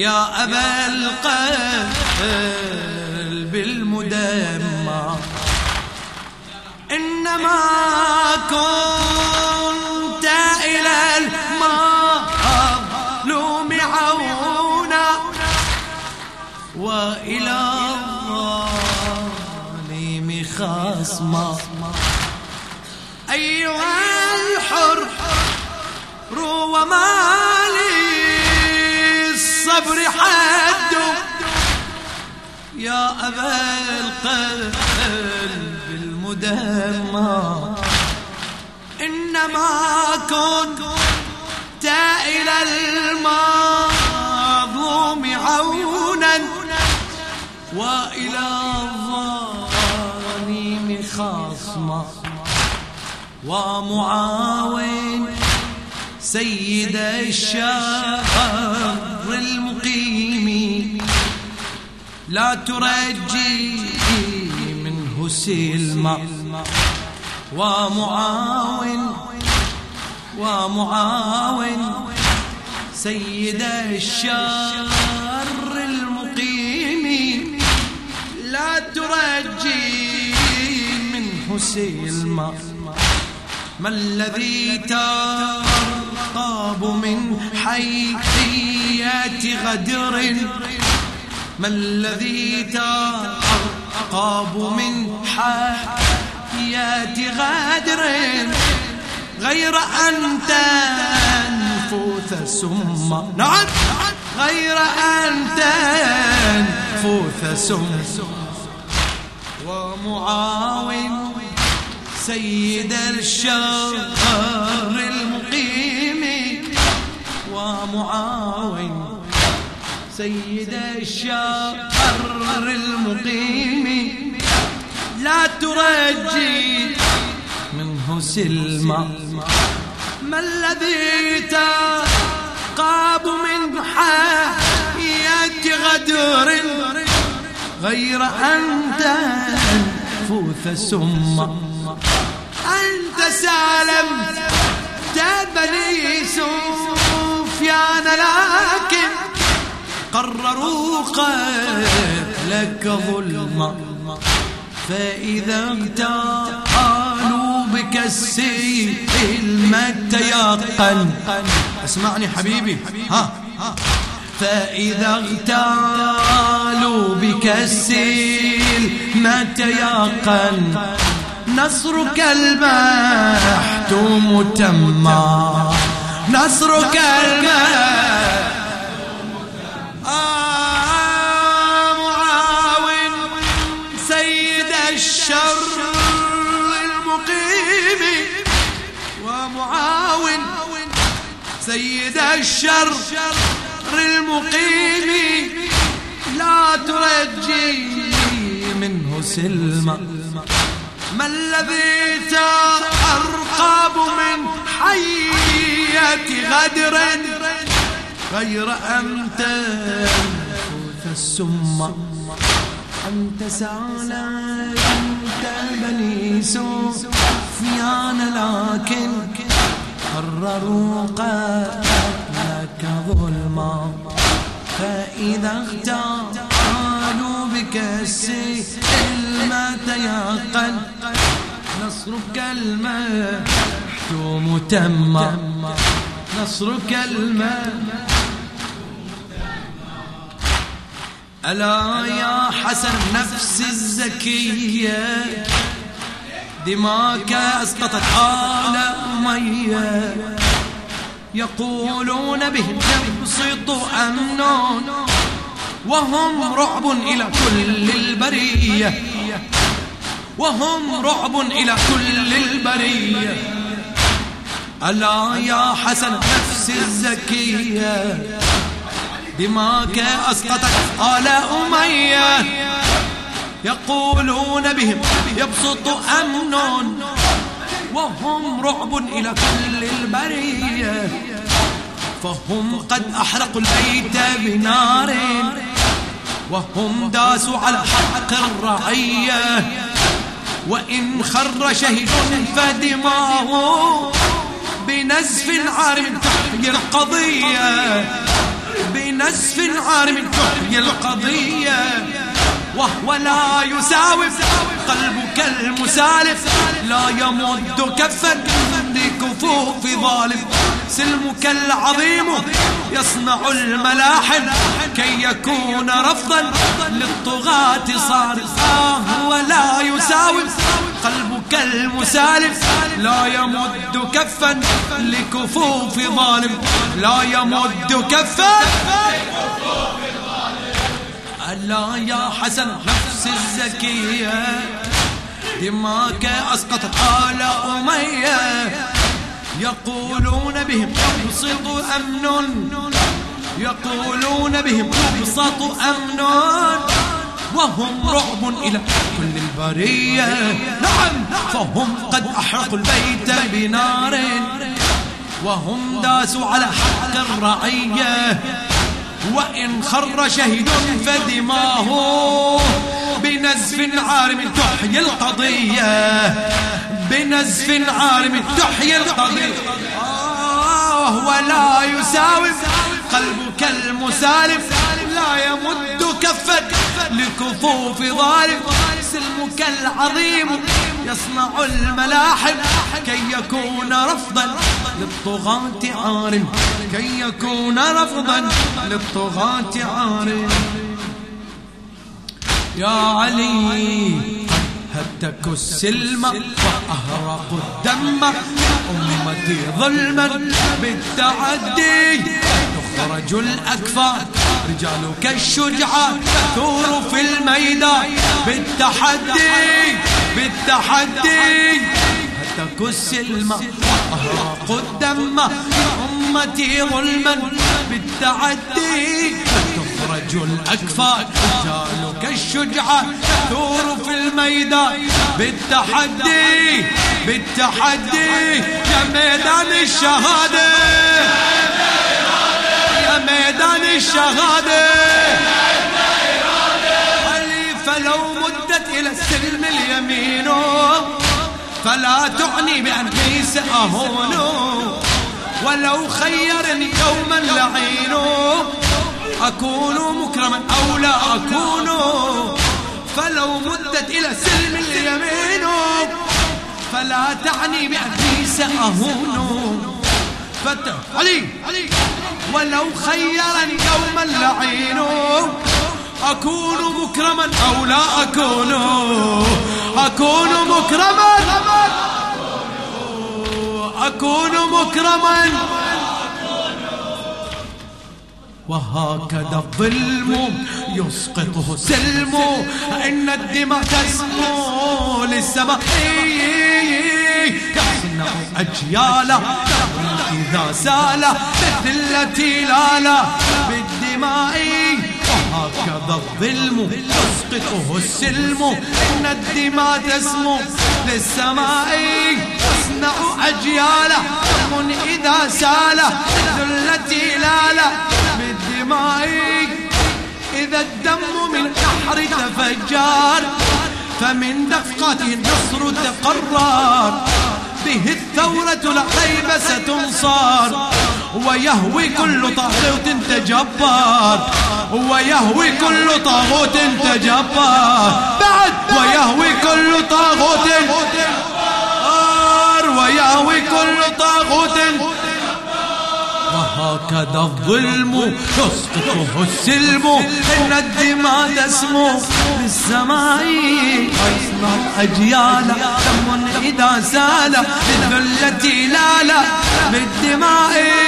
يا أبا القلب المدمر إنما كنت إلى المظلوم عونا وإلى الظالم خصما. أيها الحر ومالي يا أبا القلب المدمر. إنما كنت إلى المظلوم عونا وإلى الظالم خصما. ومعاون سيد الشهر المقيم لا ترجي منه سلما ومعاون ومعاون سيد الشر المقيم. لا ترجي منه سلما ما الذي ترقب من حيثيات غدر. ما الذي ترقب من حيثيات غدر غير أن تنفث سم نعم غير أن تنفث سم ومعاون سيد الشر المقيم. ومعاون سيد الشر المقيم. لا ترجي منه سلما ما الذي تقاب من حياة غدر غير أن تنفث سما أنت سالمت بني سفيان لكن قرروا قتلك ظلما. فإذا اغتالوا بك السيل ما تيقن اسمعني حبيبي. ها. فإذا اغتالوا بك السيل ما تيقن نصرك المحتوم تما نصرك المحتوم الشر المقيم لا ترجي منه سلما ما الذي تأرقب من حية غدر غير أن تنفث السم. أنت سالت أنت بني سفيان لكن قرروا قتلك ظلما فإذا اغتالوا بك السيف ما تيقن نصرك المحتوم تم نصرك المحتوم ألا يا حسن نفس الزكية؟ دماك أسقطت آل أمية يقولون به يبسط أمن وهم رعب إلى كل البرية. وهم رعب إلى كل البرية. ألا يا حسن نفس الزكية. دماك أسقطت آل أمية. يقولون بهم يبسط أمن وهم رعب إلى كل البرية. فهم قد أحرقوا البيت بنار. وهم داسوا على حق الرعية. وإن خر شهيد فدماه بنزف عارم تحقي القضية. بنزف عارم تحيي القضية. وهو لا يساوف قلبك المسالف. لا يمد كفا لكفوف ظالم. سلمك العظيم يصنع الملاحم كي يكون رفضا للطغاة. صارف آه ولا يساوف قلبك المسالف لا يمد كفا لكفوف ظالم. لا يمد كفا ألا يا حسن نفس الزكية. دماك أسقطت آل أمية. يقولون بهم يبسط أمن. يقولون بهم يبسط أمن. وهم رعب إلى كل البرية. نعم فهم قد أحرقوا البيت بنار. وهم داسوا على حق الرعية. وإن خر شهيد فدماه بنزف عارم تحيي القضية. بنزف عارم تحيي القضية. آه ولا يساوي قلبك المسالف لا يمد كفك لكفوف ظالم. سلمك العظيم يصنع الملاحم. كي يكون رفضا للطغاة عارم. كي يكون رفضا للطغاة عارم. يا علي هتك السلم وأهرق الدم. أمتي ظلما بالتعدي تخرج الأكفاء رجالك الشجعة تثور في الميدان. بالتحدي بالتحدي هتك السلم وأهرق الدم. أمتي ظلما بالتعدي تخرج الأكفاء رجالك الشجعة تثور في الميدان. بالتحدي بالتحدي يا ميدان الشهادة. يا ميدان الشهادة. فلو مدت إلى السلم اليمين فلا تعني بأني سأهون ولو خيرني يوما لعين أكون مكرما أو لا أكون فلو مدت إلى سلم اليمين فلا تعني بأني سأهون. فتح علي ولو خيرني يوما لعين أكون مكرما أو لا أكون أكون مكرما أكون مكرما. وهكذا الظلم يسقطه سلم إن الدماء تسمو للسماء يصنع أجيالا إذا سال بالذلة لالا بالدماء. وهكذا الظلم يسقطه السلم إن الدماء تسمو للسماء. يصنع أجيالا من إذا سال بالذلة لالا بالدماء إذا الدم من نحر تفجر فمن دفقته النصر تقرر به الثورة لا ريب ستنصار. ويهوي كل طاغوت تجبار. ويهوي كل طاغوت تجبار. بعد ويهوي كل طاغوت ويهوي كل طاغوت وهكذا الظلم يسقطه السلم. إن الدماء تسمو بالسماء. ويصنع أجيالا دم إذا سال بالذلة لا لا بالدماء.